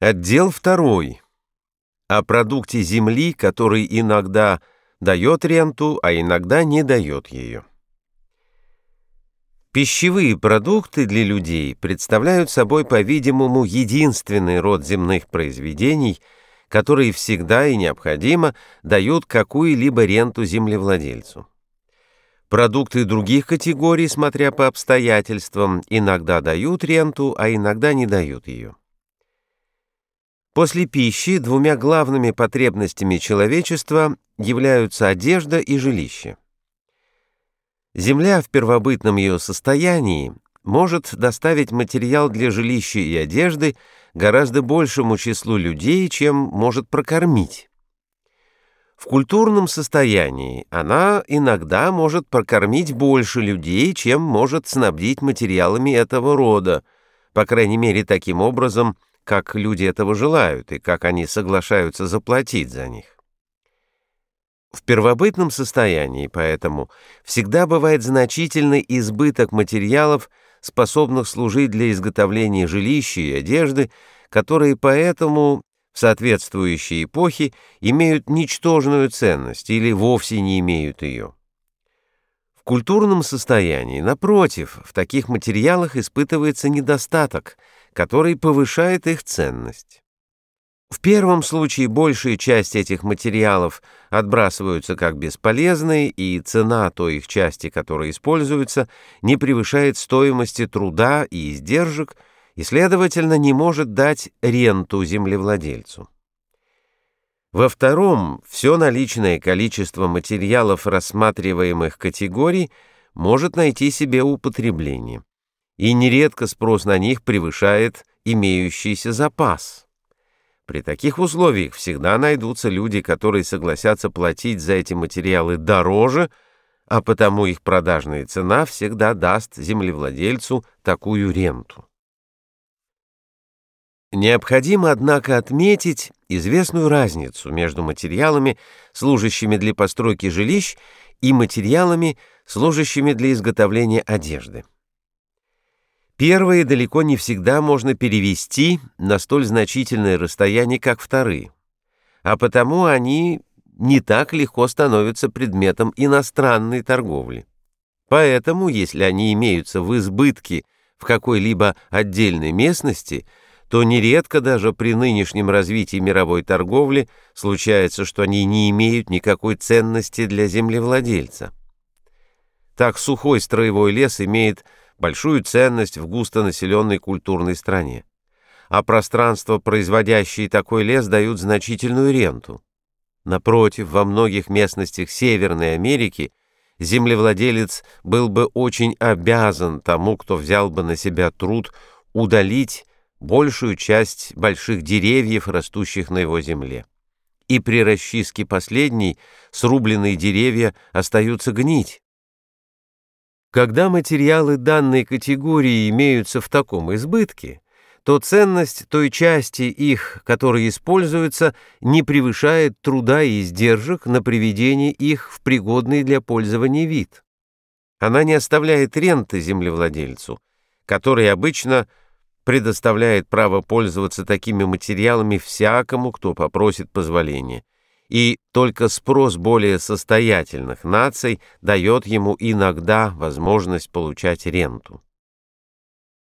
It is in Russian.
Отдел второй. О продукте земли, который иногда дает ренту, а иногда не дает ее. Пищевые продукты для людей представляют собой, по-видимому, единственный род земных произведений, которые всегда и необходимо дают какую-либо ренту землевладельцу. Продукты других категорий, смотря по обстоятельствам, иногда дают ренту, а иногда не дают ее. После пищи двумя главными потребностями человечества являются одежда и жилище. Земля в первобытном ее состоянии может доставить материал для жилища и одежды гораздо большему числу людей, чем может прокормить. В культурном состоянии она иногда может прокормить больше людей, чем может снабдить материалами этого рода, по крайней мере таким образом, как люди этого желают и как они соглашаются заплатить за них. В первобытном состоянии, поэтому, всегда бывает значительный избыток материалов, способных служить для изготовления жилища и одежды, которые поэтому в соответствующей эпохе имеют ничтожную ценность или вовсе не имеют ее. В культурном состоянии, напротив, в таких материалах испытывается недостаток – который повышает их ценность. В первом случае большая часть этих материалов отбрасываются как бесполезные, и цена той их части, которая используется, не превышает стоимости труда и издержек, и, следовательно, не может дать ренту землевладельцу. Во втором, все наличное количество материалов рассматриваемых категорий может найти себе употребление и нередко спрос на них превышает имеющийся запас. При таких условиях всегда найдутся люди, которые согласятся платить за эти материалы дороже, а потому их продажная цена всегда даст землевладельцу такую ренту. Необходимо, однако, отметить известную разницу между материалами, служащими для постройки жилищ, и материалами, служащими для изготовления одежды. Первые далеко не всегда можно перевести на столь значительное расстояние, как вторые, а потому они не так легко становятся предметом иностранной торговли. Поэтому, если они имеются в избытке в какой-либо отдельной местности, то нередко даже при нынешнем развитии мировой торговли случается, что они не имеют никакой ценности для землевладельца. Так сухой строевой лес имеет большую ценность в густонаселенной культурной стране. А пространства, производящие такой лес, дают значительную ренту. Напротив, во многих местностях Северной Америки землевладелец был бы очень обязан тому, кто взял бы на себя труд удалить большую часть больших деревьев, растущих на его земле. И при расчистке последней срубленные деревья остаются гнить, когда материалы данной категории имеются в таком избытке, то ценность той части их, которая используется, не превышает труда и издержек на приведение их в пригодный для пользования вид. Она не оставляет ренты землевладельцу, который обычно предоставляет право пользоваться такими материалами всякому, кто попросит позволения и только спрос более состоятельных наций дает ему иногда возможность получать ренту.